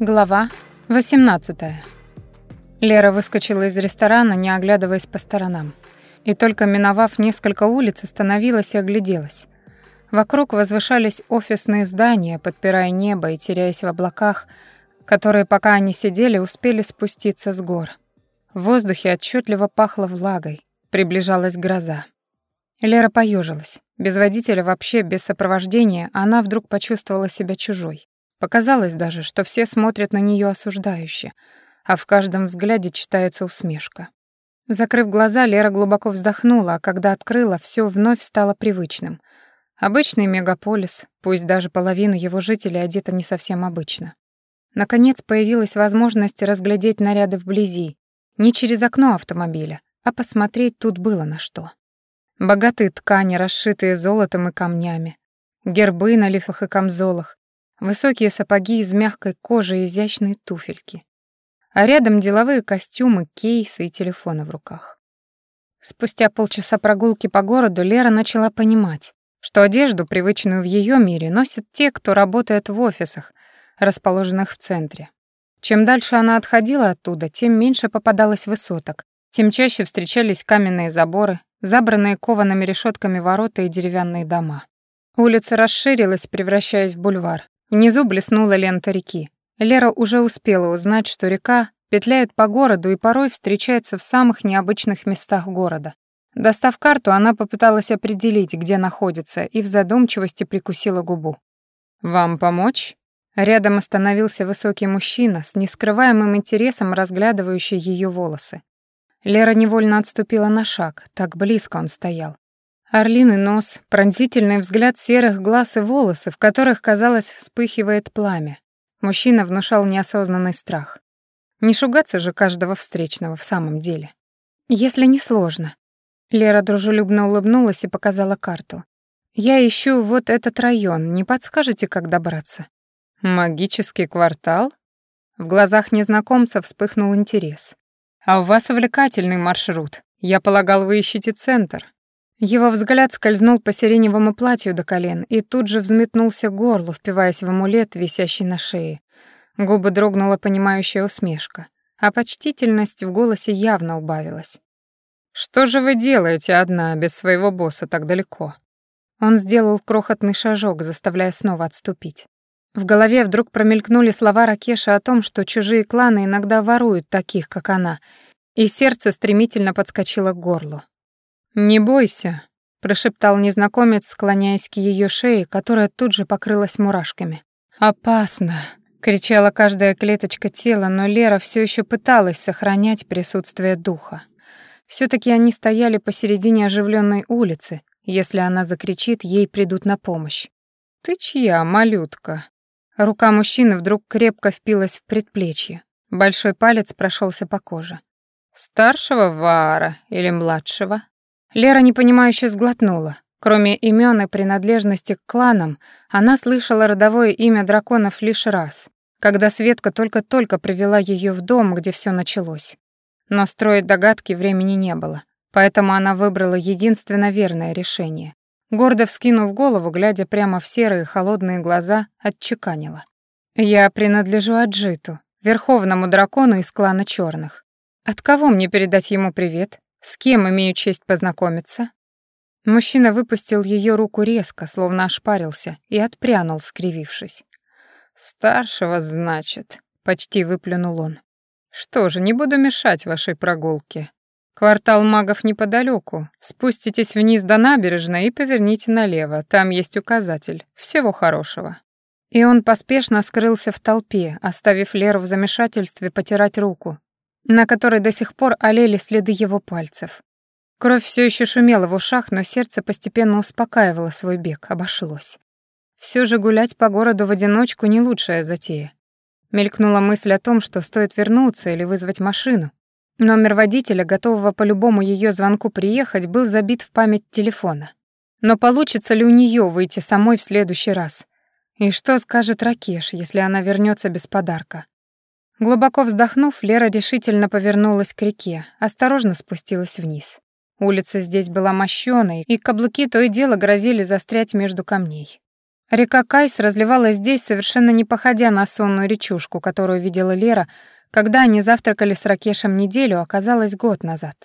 Глава 18. Лера выскочила из ресторана, не оглядываясь по сторонам. И только миновав несколько улиц, остановилась и огляделась. Вокруг возвышались офисные здания, подпирая небо и теряясь в облаках, которые, пока они сидели, успели спуститься с гор. В воздухе отчетливо пахло влагой, приближалась гроза. Лера поежилась. Без водителя, вообще без сопровождения, она вдруг почувствовала себя чужой. Показалось даже, что все смотрят на нее осуждающе, а в каждом взгляде читается усмешка. Закрыв глаза, Лера глубоко вздохнула, а когда открыла, все вновь стало привычным. Обычный мегаполис, пусть даже половина его жителей одета не совсем обычно. Наконец появилась возможность разглядеть наряды вблизи, не через окно автомобиля, а посмотреть тут было на что. Богатые ткани, расшитые золотом и камнями, гербы на лифах и камзолах, Высокие сапоги из мягкой кожи и изящные туфельки. А рядом деловые костюмы, кейсы и телефоны в руках. Спустя полчаса прогулки по городу Лера начала понимать, что одежду, привычную в ее мире, носят те, кто работает в офисах, расположенных в центре. Чем дальше она отходила оттуда, тем меньше попадалось высоток, тем чаще встречались каменные заборы, забранные коваными решетками ворота и деревянные дома. Улица расширилась, превращаясь в бульвар. Не блеснула Лента-реки. Лера уже успела узнать, что река петляет по городу и порой встречается в самых необычных местах города. Достав карту, она попыталась определить, где находится, и в задумчивости прикусила губу. «Вам помочь?» Рядом остановился высокий мужчина с нескрываемым интересом, разглядывающий ее волосы. Лера невольно отступила на шаг, так близко он стоял. Орлины нос, пронзительный взгляд серых глаз и волосы, в которых, казалось, вспыхивает пламя. Мужчина внушал неосознанный страх. Не шугаться же каждого встречного в самом деле. Если не сложно. Лера дружелюбно улыбнулась и показала карту. «Я ищу вот этот район, не подскажете, как добраться?» «Магический квартал?» В глазах незнакомца вспыхнул интерес. «А у вас увлекательный маршрут. Я полагал, вы ищете центр». Его взгляд скользнул по сиреневому платью до колен и тут же взметнулся к горлу, впиваясь в амулет, висящий на шее. Губы дрогнула понимающая усмешка, а почтительность в голосе явно убавилась. «Что же вы делаете одна, без своего босса, так далеко?» Он сделал крохотный шажок, заставляя снова отступить. В голове вдруг промелькнули слова Ракеша о том, что чужие кланы иногда воруют таких, как она, и сердце стремительно подскочило к горлу. «Не бойся», — прошептал незнакомец, склоняясь к ее шее, которая тут же покрылась мурашками. «Опасно», — кричала каждая клеточка тела, но Лера все еще пыталась сохранять присутствие духа. все таки они стояли посередине оживленной улицы. Если она закричит, ей придут на помощь. «Ты чья, малютка?» Рука мужчины вдруг крепко впилась в предплечье. Большой палец прошелся по коже. «Старшего Вара или младшего?» Лера непонимающе сглотнула. Кроме имен и принадлежности к кланам, она слышала родовое имя драконов лишь раз, когда Светка только-только привела ее в дом, где все началось. Но строить догадки времени не было, поэтому она выбрала единственно верное решение. Гордо вскинув голову, глядя прямо в серые холодные глаза, отчеканила. «Я принадлежу Аджиту, верховному дракону из клана черных. От кого мне передать ему привет?» «С кем имею честь познакомиться?» Мужчина выпустил ее руку резко, словно ошпарился, и отпрянул, скривившись. «Старшего, значит», — почти выплюнул он. «Что же, не буду мешать вашей прогулке. Квартал магов неподалеку. Спуститесь вниз до набережной и поверните налево. Там есть указатель. Всего хорошего». И он поспешно скрылся в толпе, оставив Леру в замешательстве потирать руку, на которой до сих пор олели следы его пальцев. Кровь все еще шумела в ушах, но сердце постепенно успокаивало свой бег, обошлось. Все же гулять по городу в одиночку не лучшая затея. Мелькнула мысль о том, что стоит вернуться или вызвать машину. Номер водителя, готового по любому ее звонку приехать, был забит в память телефона. Но получится ли у нее выйти самой в следующий раз? И что скажет Ракеш, если она вернется без подарка? Глубоко вздохнув, Лера решительно повернулась к реке, осторожно спустилась вниз. Улица здесь была мощёной, и каблуки то и дело грозили застрять между камней. Река Кайс разливалась здесь, совершенно не походя на сонную речушку, которую видела Лера, когда они завтракали с Ракешем неделю, оказалось год назад.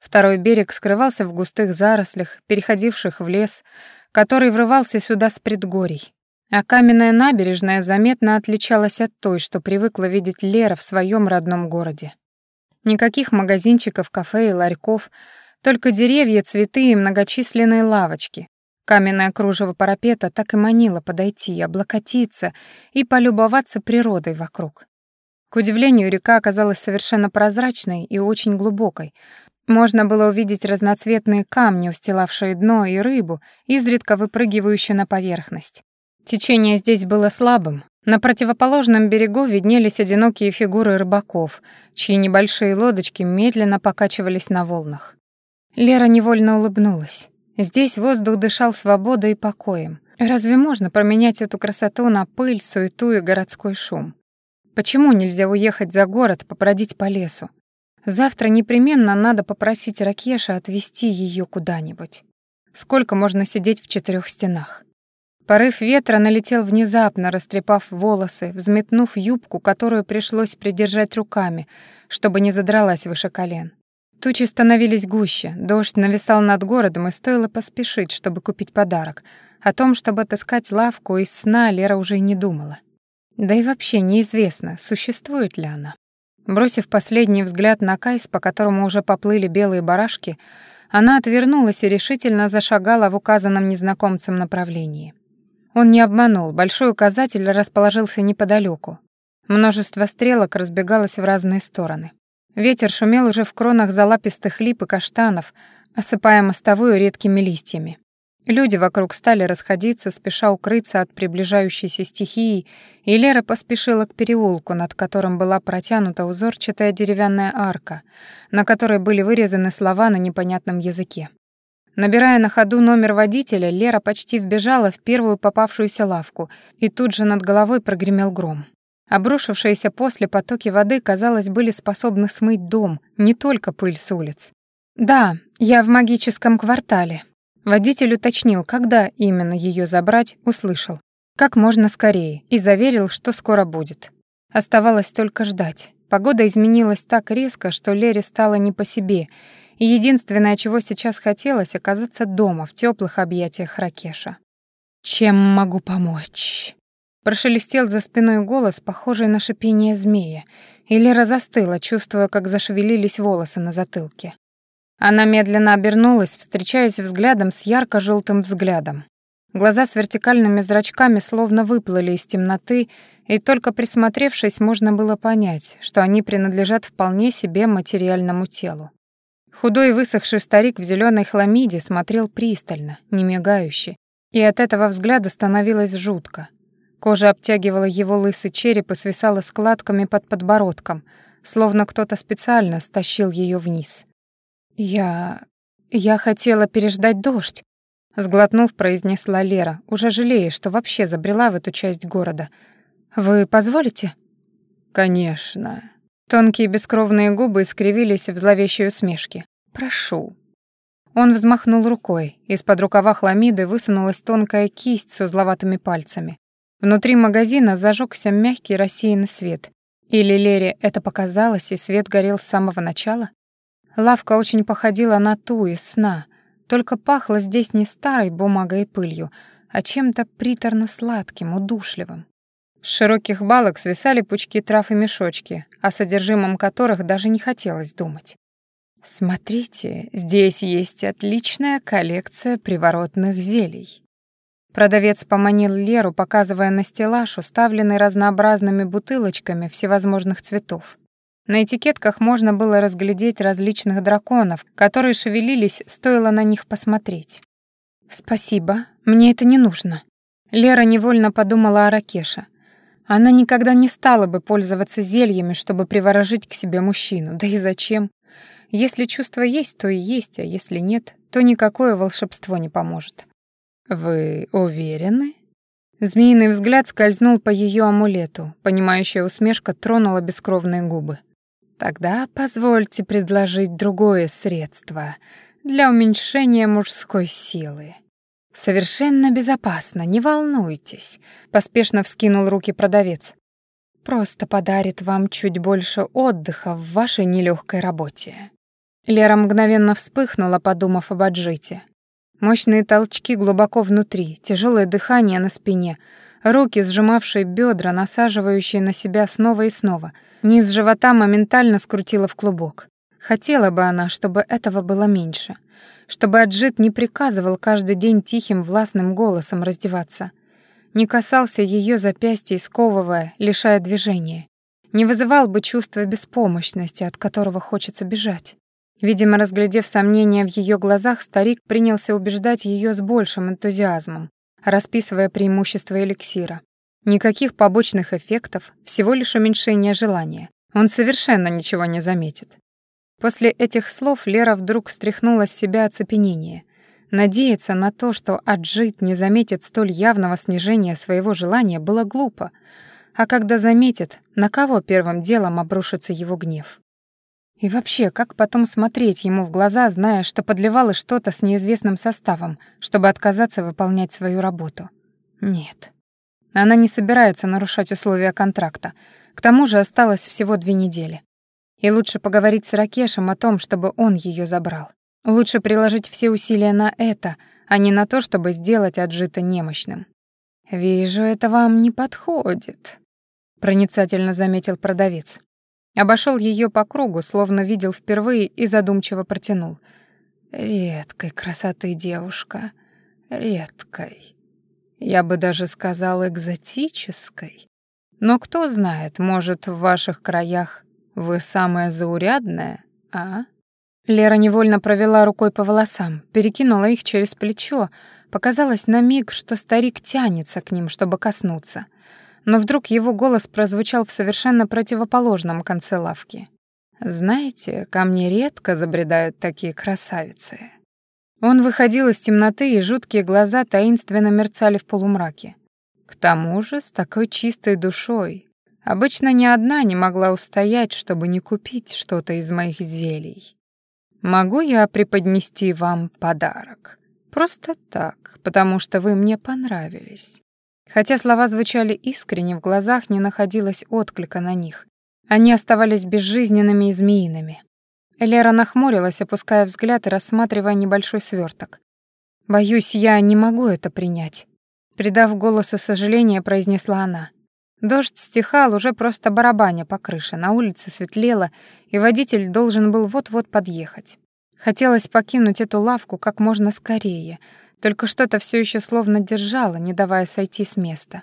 Второй берег скрывался в густых зарослях, переходивших в лес, который врывался сюда с предгорий. А каменная набережная заметно отличалась от той, что привыкла видеть Лера в своем родном городе. Никаких магазинчиков, кафе и ларьков, только деревья, цветы и многочисленные лавочки. Каменное кружево парапета так и манило подойти, облокотиться и полюбоваться природой вокруг. К удивлению, река оказалась совершенно прозрачной и очень глубокой. Можно было увидеть разноцветные камни, устилавшие дно, и рыбу, изредка выпрыгивающую на поверхность. Течение здесь было слабым. На противоположном берегу виднелись одинокие фигуры рыбаков, чьи небольшие лодочки медленно покачивались на волнах. Лера невольно улыбнулась. Здесь воздух дышал свободой и покоем. Разве можно променять эту красоту на пыль, суету и городской шум? Почему нельзя уехать за город, попродить по лесу? Завтра непременно надо попросить Ракеша отвезти ее куда-нибудь. Сколько можно сидеть в четырех стенах? Порыв ветра налетел внезапно, растрепав волосы, взметнув юбку, которую пришлось придержать руками, чтобы не задралась выше колен. Тучи становились гуще, дождь нависал над городом, и стоило поспешить, чтобы купить подарок. О том, чтобы отыскать лавку из сна, Лера уже и не думала. Да и вообще неизвестно, существует ли она. Бросив последний взгляд на Кайс, по которому уже поплыли белые барашки, она отвернулась и решительно зашагала в указанном незнакомцем направлении. Он не обманул, большой указатель расположился неподалеку. Множество стрелок разбегалось в разные стороны. Ветер шумел уже в кронах залапистых лип и каштанов, осыпая мостовую редкими листьями. Люди вокруг стали расходиться, спеша укрыться от приближающейся стихии, и Лера поспешила к переулку, над которым была протянута узорчатая деревянная арка, на которой были вырезаны слова на непонятном языке. Набирая на ходу номер водителя, Лера почти вбежала в первую попавшуюся лавку, и тут же над головой прогремел гром. Обрушившиеся после потоки воды, казалось, были способны смыть дом, не только пыль с улиц. «Да, я в магическом квартале». Водитель уточнил, когда именно ее забрать, услышал. Как можно скорее, и заверил, что скоро будет. Оставалось только ждать. Погода изменилась так резко, что Лере стало не по себе, и единственное, чего сейчас хотелось, оказаться дома в теплых объятиях Ракеша. «Чем могу помочь?» Прошелестел за спиной голос, похожий на шипение змея, и Лера застыла, чувствуя, как зашевелились волосы на затылке. Она медленно обернулась, встречаясь взглядом с ярко желтым взглядом. Глаза с вертикальными зрачками словно выплыли из темноты, и только присмотревшись, можно было понять, что они принадлежат вполне себе материальному телу. Худой высохший старик в зеленой хламиде смотрел пристально, не мигающе, и от этого взгляда становилось жутко. Кожа обтягивала его лысый череп и свисала складками под подбородком, словно кто-то специально стащил ее вниз. «Я... я хотела переждать дождь», — сглотнув, произнесла Лера, уже жалея, что вообще забрела в эту часть города. «Вы позволите?» «Конечно», Тонкие бескровные губы искривились в зловещей усмешке. «Прошу». Он взмахнул рукой. Из-под рукава хламиды высунулась тонкая кисть с узловатыми пальцами. Внутри магазина зажегся мягкий рассеянный свет. Или Лере это показалось, и свет горел с самого начала? Лавка очень походила на ту из сна, только пахло здесь не старой бумагой и пылью, а чем-то приторно-сладким, удушливым. С широких балок свисали пучки трав и мешочки, о содержимом которых даже не хотелось думать. Смотрите, здесь есть отличная коллекция приворотных зелий. Продавец поманил Леру, показывая на стеллаж, уставленный разнообразными бутылочками всевозможных цветов. На этикетках можно было разглядеть различных драконов, которые шевелились, стоило на них посмотреть. «Спасибо, мне это не нужно». Лера невольно подумала о Ракеше. Она никогда не стала бы пользоваться зельями, чтобы приворожить к себе мужчину, да и зачем? Если чувство есть, то и есть, а если нет, то никакое волшебство не поможет. «Вы уверены?» Змеиный взгляд скользнул по ее амулету, понимающая усмешка тронула бескровные губы. «Тогда позвольте предложить другое средство для уменьшения мужской силы». «Совершенно безопасно, не волнуйтесь», — поспешно вскинул руки продавец. «Просто подарит вам чуть больше отдыха в вашей нелегкой работе». Лера мгновенно вспыхнула, подумав об отжите. Мощные толчки глубоко внутри, тяжелое дыхание на спине, руки, сжимавшие бедра, насаживающие на себя снова и снова. Низ живота моментально скрутило в клубок. Хотела бы она, чтобы этого было меньше чтобы Аджит не приказывал каждый день тихим властным голосом раздеваться, не касался ее запястья сковывая, лишая движения. Не вызывал бы чувства беспомощности, от которого хочется бежать. Видимо, разглядев сомнения в ее глазах, старик принялся убеждать ее с большим энтузиазмом, расписывая преимущества эликсира. Никаких побочных эффектов, всего лишь уменьшение желания. Он совершенно ничего не заметит. После этих слов Лера вдруг стряхнула с себя оцепенение. Надеяться на то, что Аджит не заметит столь явного снижения своего желания, было глупо. А когда заметит, на кого первым делом обрушится его гнев? И вообще, как потом смотреть ему в глаза, зная, что подливало что-то с неизвестным составом, чтобы отказаться выполнять свою работу? Нет. Она не собирается нарушать условия контракта. К тому же осталось всего две недели. И лучше поговорить с Ракешем о том, чтобы он ее забрал. Лучше приложить все усилия на это, а не на то, чтобы сделать отжито немощным. «Вижу, это вам не подходит», — проницательно заметил продавец. Обошел ее по кругу, словно видел впервые и задумчиво протянул. «Редкой красоты девушка, редкой. Я бы даже сказал, экзотической. Но кто знает, может, в ваших краях вы самая заурядная, а?» Лера невольно провела рукой по волосам, перекинула их через плечо. Показалось на миг, что старик тянется к ним, чтобы коснуться. Но вдруг его голос прозвучал в совершенно противоположном конце лавки. «Знаете, ко мне редко забредают такие красавицы». Он выходил из темноты, и жуткие глаза таинственно мерцали в полумраке. К тому же с такой чистой душой. Обычно ни одна не могла устоять, чтобы не купить что-то из моих зелий. Могу я преподнести вам подарок? Просто так, потому что вы мне понравились. Хотя слова звучали искренне, в глазах не находилось отклика на них. Они оставались безжизненными и змеиными. Лера нахмурилась, опуская взгляд и рассматривая небольшой сверток. «Боюсь, я не могу это принять», — придав голосу сожаления, произнесла она. Дождь стихал, уже просто барабаня по крыше, на улице светлело, и водитель должен был вот-вот подъехать. Хотелось покинуть эту лавку как можно скорее, только что-то все еще словно держало, не давая сойти с места.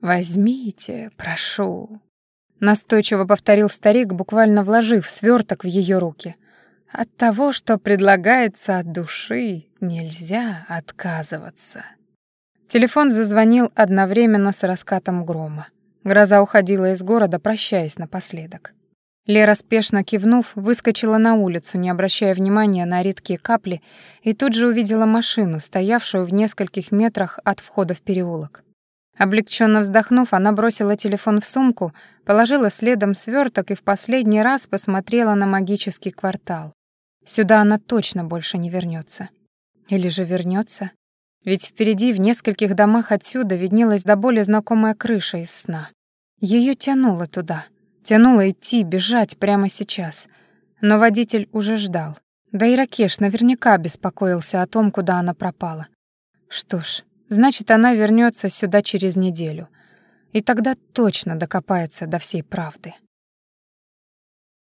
«Возьмите, прошу», — настойчиво повторил старик, буквально вложив сверток в ее руки. «От того, что предлагается от души, нельзя отказываться». Телефон зазвонил одновременно с раскатом грома. Гроза уходила из города, прощаясь напоследок. Лера, спешно кивнув, выскочила на улицу, не обращая внимания на редкие капли, и тут же увидела машину, стоявшую в нескольких метрах от входа в переулок. Облегченно вздохнув, она бросила телефон в сумку, положила следом сверток и в последний раз посмотрела на магический квартал. Сюда она точно больше не вернется. Или же вернется? ведь впереди в нескольких домах отсюда виднелась до боли знакомая крыша из сна. Ее тянуло туда, тянуло идти, бежать прямо сейчас. Но водитель уже ждал. Да и Ракеш наверняка беспокоился о том, куда она пропала. Что ж, значит, она вернется сюда через неделю. И тогда точно докопается до всей правды.